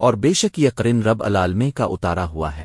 اور بے شک یہ قرن رب العالمے کا اتارا ہوا ہے۔